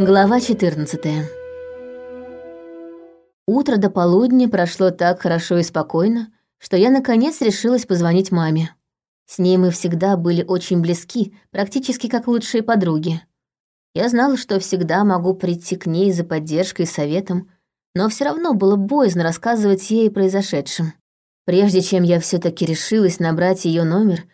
Глава 14 Утро до полудня прошло так хорошо и спокойно, что я наконец решилась позвонить маме. С ней мы всегда были очень близки, практически как лучшие подруги. Я знала, что всегда могу прийти к ней за поддержкой и советом, но все равно было боязно рассказывать ей о произошедшем. Прежде чем я все таки решилась набрать ее номер,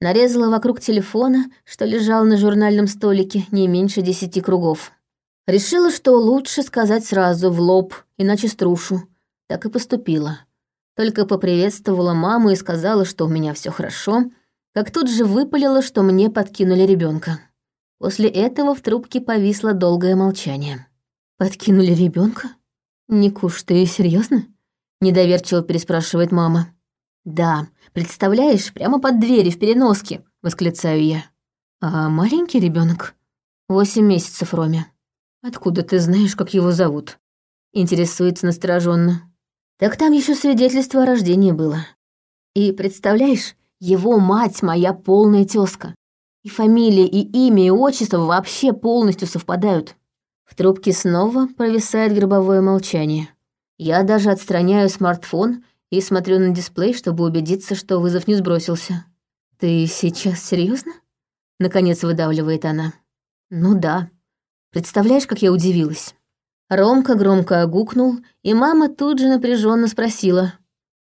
нарезала вокруг телефона, что лежал на журнальном столике, не меньше десяти кругов. Решила, что лучше сказать сразу, в лоб, иначе струшу. Так и поступила. Только поприветствовала маму и сказала, что у меня все хорошо, как тут же выпалила, что мне подкинули ребенка. После этого в трубке повисло долгое молчание. «Подкинули ребенка? Никуш, ты серьезно? недоверчиво переспрашивает мама. «Да, представляешь, прямо под дверью в переноске», — восклицаю я. «А маленький ребенок? Восемь месяцев, Роме. Откуда ты знаешь, как его зовут?» Интересуется настороженно. Так там еще свидетельство о рождении было. И представляешь, его мать моя полная тезка. И фамилия, и имя, и отчество вообще полностью совпадают. В трубке снова провисает гробовое молчание. Я даже отстраняю смартфон и смотрю на дисплей, чтобы убедиться, что вызов не сбросился. «Ты сейчас серьезно? наконец выдавливает она. «Ну да. Представляешь, как я удивилась?» Ромка громко огукнул, и мама тут же напряженно спросила.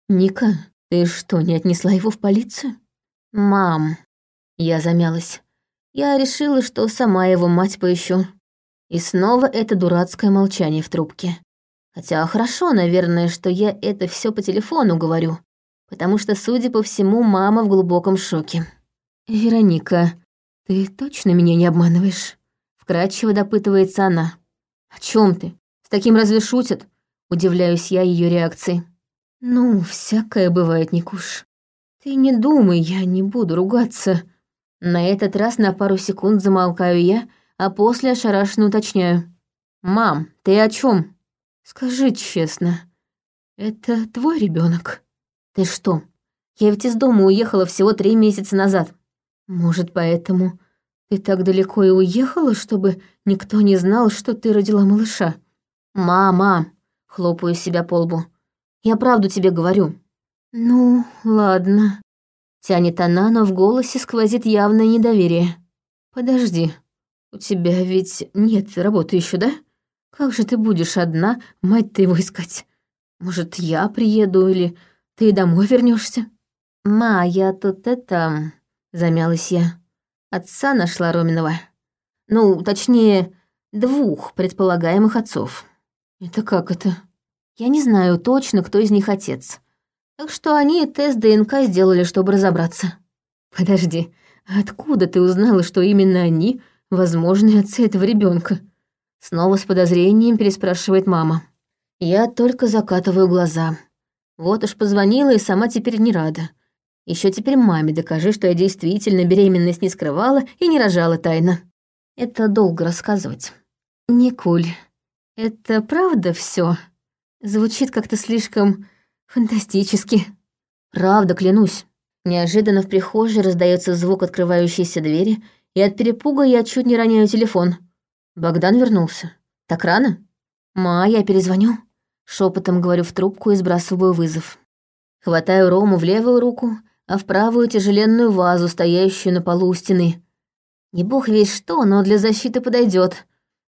«Ника, ты что, не отнесла его в полицию?» «Мам...» Я замялась. Я решила, что сама его мать поищу. И снова это дурацкое молчание в трубке. Хотя хорошо, наверное, что я это все по телефону говорю, потому что, судя по всему, мама в глубоком шоке. «Вероника, ты точно меня не обманываешь?» Вкратчиво допытывается она. «О чем ты? С таким разве шутят?» Удивляюсь я ее реакции. «Ну, всякое бывает, Никуш. Ты не думай, я не буду ругаться». На этот раз на пару секунд замолкаю я, а после ошарашенно уточняю. «Мам, ты о чем? Скажи честно, это твой ребенок? Ты что? Я ведь из дома уехала всего три месяца назад. Может, поэтому ты так далеко и уехала, чтобы никто не знал, что ты родила малыша? Мама, хлопаю себя по лбу. Я правду тебе говорю. Ну, ладно. Тянет она, но в голосе сквозит явное недоверие. Подожди, у тебя ведь нет работы еще, да? Как же ты будешь одна, мать ты его искать? Может, я приеду или ты домой вернешься? Ма, я тут это... Замялась я. Отца нашла Роминова. Ну, точнее, двух предполагаемых отцов. Это как это? Я не знаю точно, кто из них отец. Так что они тест ДНК сделали, чтобы разобраться. Подожди, откуда ты узнала, что именно они возможные отцы этого ребенка? Снова с подозрением переспрашивает мама. Я только закатываю глаза. Вот уж позвонила и сама теперь не рада. Еще теперь маме докажи, что я действительно беременность не скрывала и не рожала тайно. Это долго рассказывать. Никуль, это правда все? Звучит как-то слишком фантастически. Правда, клянусь. Неожиданно в прихожей раздается звук открывающейся двери, и от перепуга я чуть не роняю телефон. Богдан вернулся. Так рано? Ма, я перезвоню. Шепотом говорю в трубку и сбрасываю вызов. Хватаю Рому в левую руку, а в правую тяжеленную вазу, стоящую на полу у стены. Не бог весь что, но для защиты подойдет.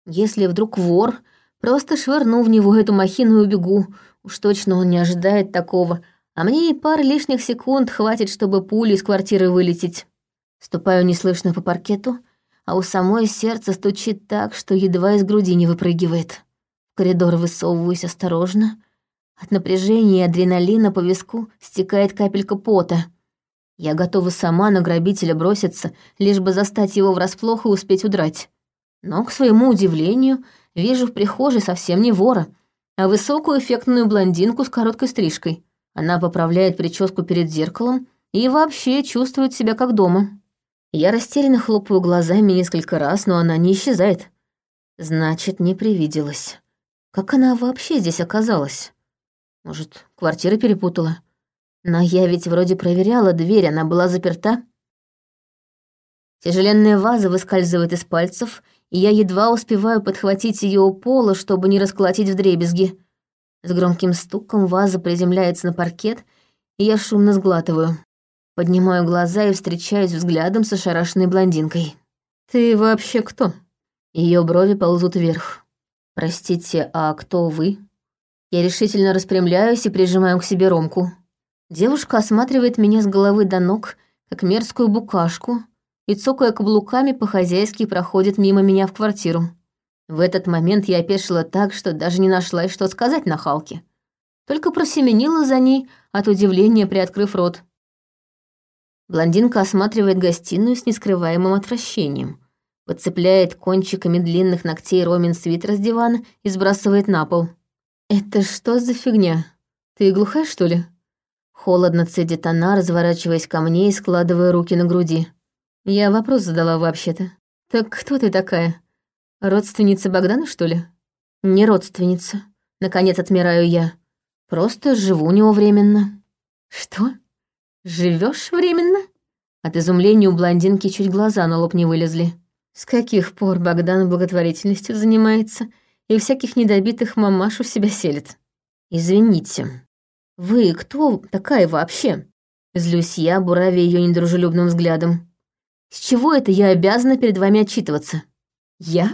Если вдруг вор, просто швырну в него эту махину и убегу. Уж точно он не ожидает такого, а мне и пары лишних секунд хватит, чтобы пули из квартиры вылететь. Ступаю неслышно по паркету — а у самой сердце стучит так, что едва из груди не выпрыгивает. В коридор высовываюсь осторожно. От напряжения и адреналина по виску стекает капелька пота. Я готова сама на грабителя броситься, лишь бы застать его врасплох и успеть удрать. Но, к своему удивлению, вижу в прихожей совсем не вора, а высокую эффектную блондинку с короткой стрижкой. Она поправляет прическу перед зеркалом и вообще чувствует себя как дома. Я растерянно хлопаю глазами несколько раз, но она не исчезает. Значит, не привиделась. Как она вообще здесь оказалась? Может, квартира перепутала? Но я ведь вроде проверяла дверь, она была заперта. Тяжеленная ваза выскальзывает из пальцев, и я едва успеваю подхватить ее у пола, чтобы не расколотить вдребезги. С громким стуком ваза приземляется на паркет, и я шумно сглатываю. Поднимаю глаза и встречаюсь взглядом с ошарашенной блондинкой. «Ты вообще кто?» Ее брови ползут вверх. «Простите, а кто вы?» Я решительно распрямляюсь и прижимаю к себе Ромку. Девушка осматривает меня с головы до ног, как мерзкую букашку, и, цокая каблуками, по-хозяйски проходит мимо меня в квартиру. В этот момент я опешила так, что даже не нашла, что сказать на Халке. Только просеменила за ней, от удивления приоткрыв рот. Блондинка осматривает гостиную с нескрываемым отвращением, подцепляет кончиками длинных ногтей Ромин свитер с дивана и сбрасывает на пол. «Это что за фигня? Ты глухая, что ли?» Холодно цедит она, разворачиваясь ко мне и складывая руки на груди. Я вопрос задала вообще-то. «Так кто ты такая? Родственница Богдана, что ли?» «Не родственница. Наконец отмираю я. Просто живу у него временно». «Что? Живешь временно?» От изумления у блондинки чуть глаза на лоб не вылезли. С каких пор Богдан благотворительностью занимается и всяких недобитых мамаш у себя селит? Извините, вы кто такая вообще? Злюсь я, буравя ее недружелюбным взглядом. С чего это я обязана перед вами отчитываться? Я?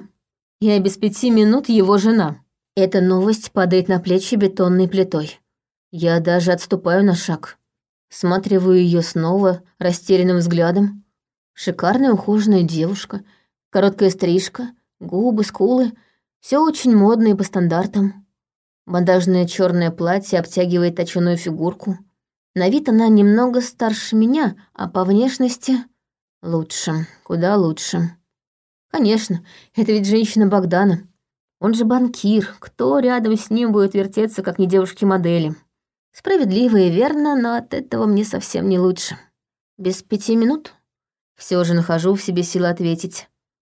Я без пяти минут его жена. Эта новость падает на плечи бетонной плитой. Я даже отступаю на шаг. Сматриваю ее снова растерянным взглядом. Шикарная ухоженная девушка — Короткая стрижка, губы, скулы — все очень модно и по стандартам. Бандажное черное платье обтягивает точеную фигурку. На вид она немного старше меня, а по внешности лучше, куда лучше. Конечно, это ведь женщина Богдана. Он же банкир, кто рядом с ним будет вертеться, как не девушки-модели. Справедливо и верно, но от этого мне совсем не лучше. Без пяти минут все же нахожу в себе силы ответить.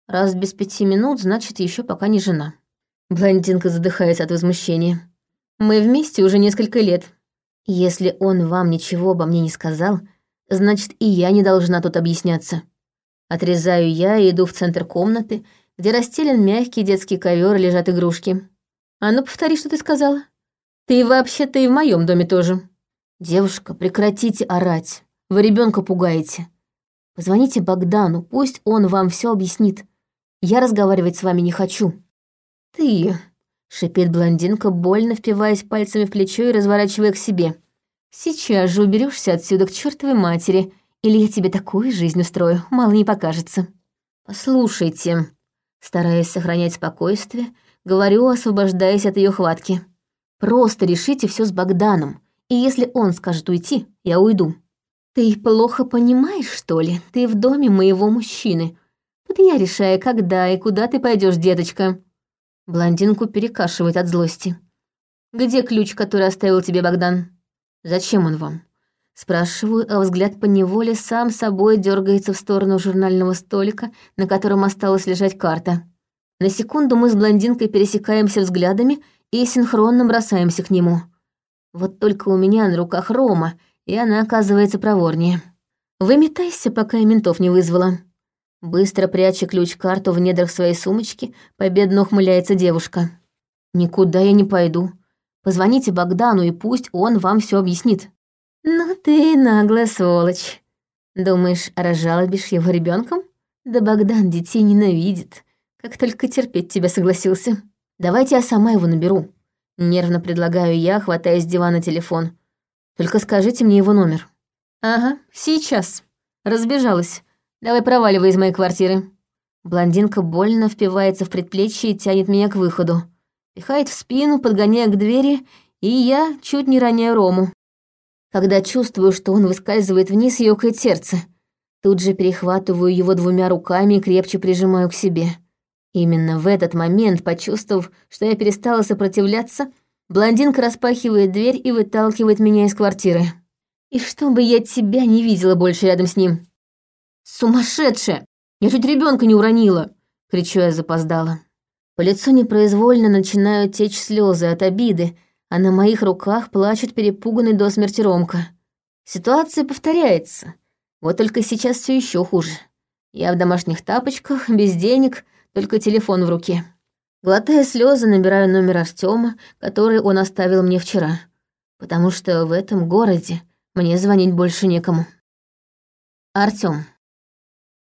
Раз без пяти минут, значит, еще пока не жена. Блондинка задыхается от возмущения. Мы вместе уже несколько лет. Если он вам ничего обо мне не сказал, значит, и я не должна тут объясняться. Отрезаю я и иду в центр комнаты, где расстелен мягкий детский ковер и лежат игрушки. А ну, повтори, что ты сказала. Ты вообще-то и в моем доме тоже. Девушка, прекратите орать. Вы ребенка пугаете. Позвоните Богдану, пусть он вам все объяснит. Я разговаривать с вами не хочу». «Ты...» — шипит блондинка, больно впиваясь пальцами в плечо и разворачивая к себе. «Сейчас же уберешься отсюда к чертовой матери, или я тебе такую жизнь устрою, мало не покажется». «Послушайте», стараясь сохранять спокойствие, говорю, освобождаясь от ее хватки. «Просто решите все с Богданом, и если он скажет уйти, я уйду». «Ты плохо понимаешь, что ли? Ты в доме моего мужчины. Тут я решаю, когда и куда ты пойдешь, деточка». Блондинку перекашивает от злости. «Где ключ, который оставил тебе Богдан? Зачем он вам?» Спрашиваю, а взгляд по неволе сам собой дергается в сторону журнального столика, на котором осталась лежать карта. На секунду мы с блондинкой пересекаемся взглядами и синхронно бросаемся к нему. Вот только у меня на руках Рома, и она оказывается проворнее. Выметайся, пока я ментов не вызвала. Быстро пряча ключ-карту в недрах своей сумочки, победно ухмыляется девушка. «Никуда я не пойду. Позвоните Богдану, и пусть он вам все объяснит». «Ну ты наглая сволочь. Думаешь, разжалобишь его ребенком? Да Богдан детей ненавидит. Как только терпеть тебя согласился. Давайте я сама его наберу». Нервно предлагаю я, хватая с дивана телефон. «Только скажите мне его номер». «Ага, сейчас». Разбежалась. Давай проваливай из моей квартиры». Блондинка больно впивается в предплечье и тянет меня к выходу. Пихает в спину, подгоняя к двери, и я чуть не роняю Рому. Когда чувствую, что он выскальзывает вниз, ёкает сердце. Тут же перехватываю его двумя руками и крепче прижимаю к себе. Именно в этот момент, почувствовав, что я перестала сопротивляться, блондинка распахивает дверь и выталкивает меня из квартиры. И чтобы я тебя не видела больше рядом с ним. «Сумасшедшая! Я чуть ребенка не уронила!» — кричу я запоздала. По лицу непроизвольно начинают течь слезы от обиды, а на моих руках плачет перепуганный до смерти Ромка. Ситуация повторяется. Вот только сейчас все еще хуже. Я в домашних тапочках, без денег, только телефон в руке. Глотая слезы, набираю номер Артема, который он оставил мне вчера, потому что в этом городе мне звонить больше некому. Артём.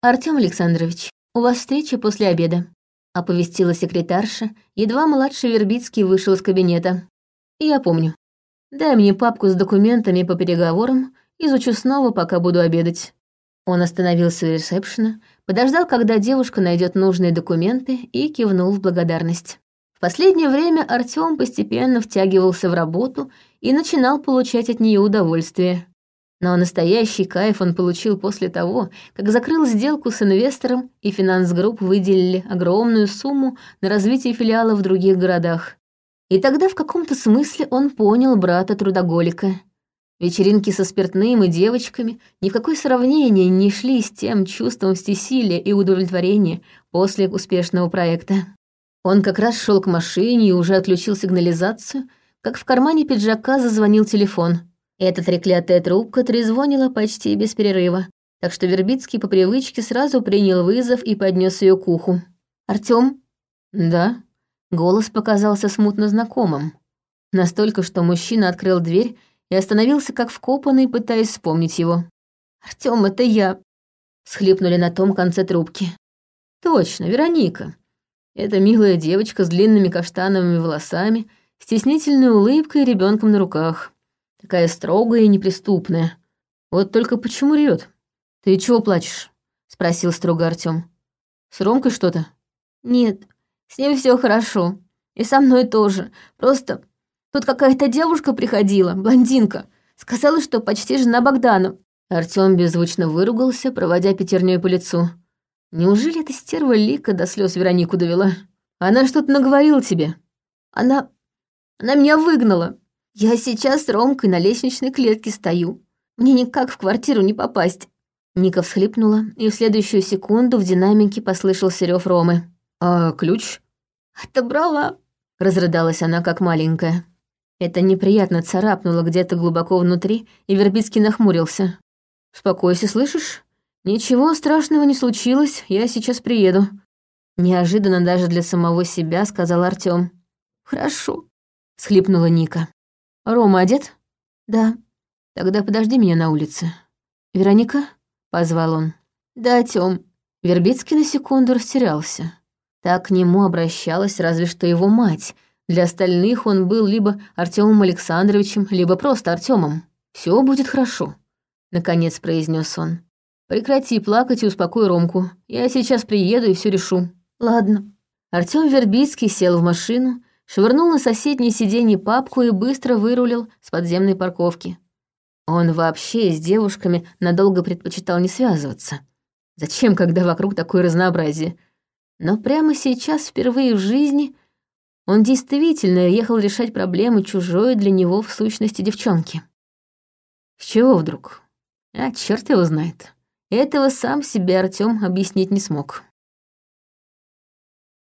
Артём Александрович, у вас встреча после обеда. Оповестила секретарша, едва младший Вербицкий вышел из кабинета. Я помню. Дай мне папку с документами по переговорам, изучу снова, пока буду обедать. Он остановился у ресепшена, подождал, когда девушка найдет нужные документы и кивнул в благодарность. В последнее время Артём постепенно втягивался в работу и начинал получать от нее удовольствие. Но настоящий кайф он получил после того, как закрыл сделку с инвестором, и финанс-групп выделили огромную сумму на развитие филиала в других городах. И тогда в каком-то смысле он понял брата-трудоголика. Вечеринки со спиртным и девочками ни в какое сравнение не шли с тем чувством всесилия и удовлетворения после успешного проекта. Он как раз шел к машине и уже отключил сигнализацию, как в кармане пиджака зазвонил телефон — эта треклятая трубка трезвонила почти без перерыва, так что Вербицкий по привычке сразу принял вызов и поднес ее к уху. «Артём?» «Да?» Голос показался смутно знакомым. Настолько, что мужчина открыл дверь и остановился как вкопанный, пытаясь вспомнить его. «Артём, это я!» Схлипнули на том конце трубки. «Точно, Вероника. Это милая девочка с длинными каштановыми волосами, стеснительной улыбкой и ребенком на руках. Такая строгая и неприступная. Вот только почему ревет? Ты чего плачешь? Спросил строго Артём. С Ромкой что-то? Нет, с ним все хорошо. И со мной тоже. Просто тут какая-то девушка приходила, блондинка. Сказала, что почти жена Богдана. Артём беззвучно выругался, проводя пятерней по лицу. Неужели эта стерва Лика до слез Веронику довела? Она что-то наговорила тебе? Она... Она меня выгнала. Я сейчас с Ромкой на лестничной клетке стою. Мне никак в квартиру не попасть». Ника всхлипнула, и в следующую секунду в динамике послышался рев Ромы. «А ключ?» «Отобрала», — разрыдалась она, как маленькая. Это неприятно царапнуло где-то глубоко внутри, и Вербицкий нахмурился. «Успокойся, слышишь? Ничего страшного не случилось, я сейчас приеду». Неожиданно даже для самого себя сказал Артём. «Хорошо», — схлипнула Ника. Рома одет? Да. Тогда подожди меня на улице. Вероника? Позвал он. Да, Тём. Вербицкий на секунду растерялся. Так к нему обращалась разве что его мать. Для остальных он был либо Артемом Александровичем, либо просто Артемом. Все будет хорошо, наконец произнес он. Прекрати плакать и успокой Ромку. Я сейчас приеду и все решу. Ладно. Артем Вербицкий сел в машину, швырнул на соседнее сиденье папку и быстро вырулил с подземной парковки. Он вообще с девушками надолго предпочитал не связываться. Зачем, когда вокруг такое разнообразие? Но прямо сейчас, впервые в жизни, он действительно ехал решать проблемы чужой для него в сущности девчонки. С чего вдруг? А черт его знает. Этого сам себе Артём объяснить не смог.